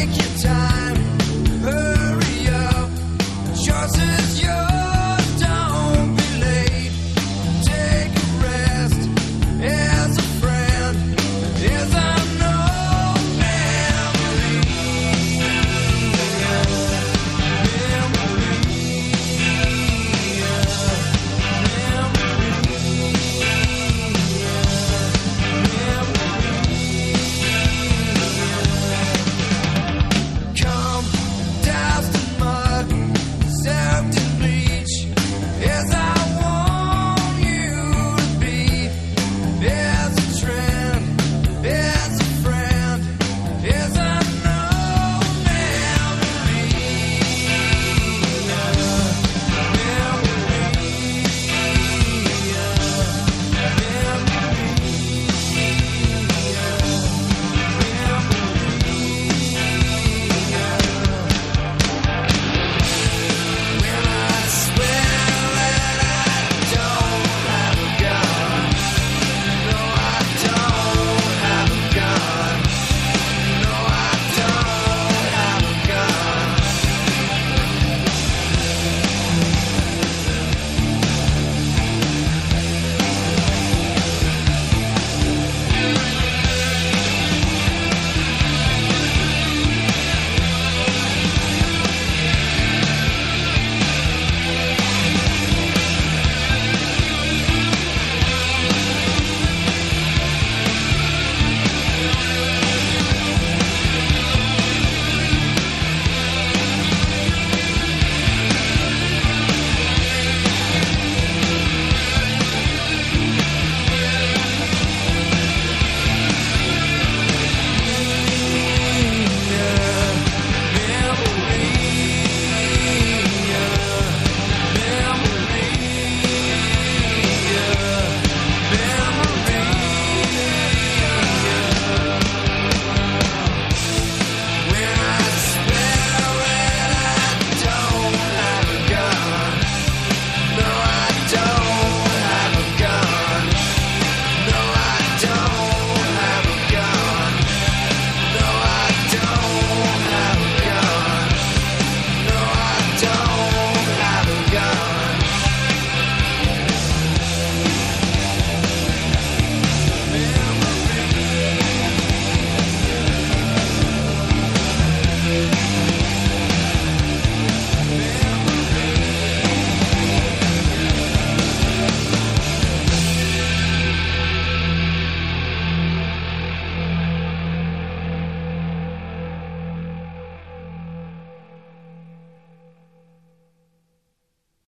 Take your time.